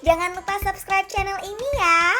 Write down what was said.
jangan lupa subscribe channel ini ya.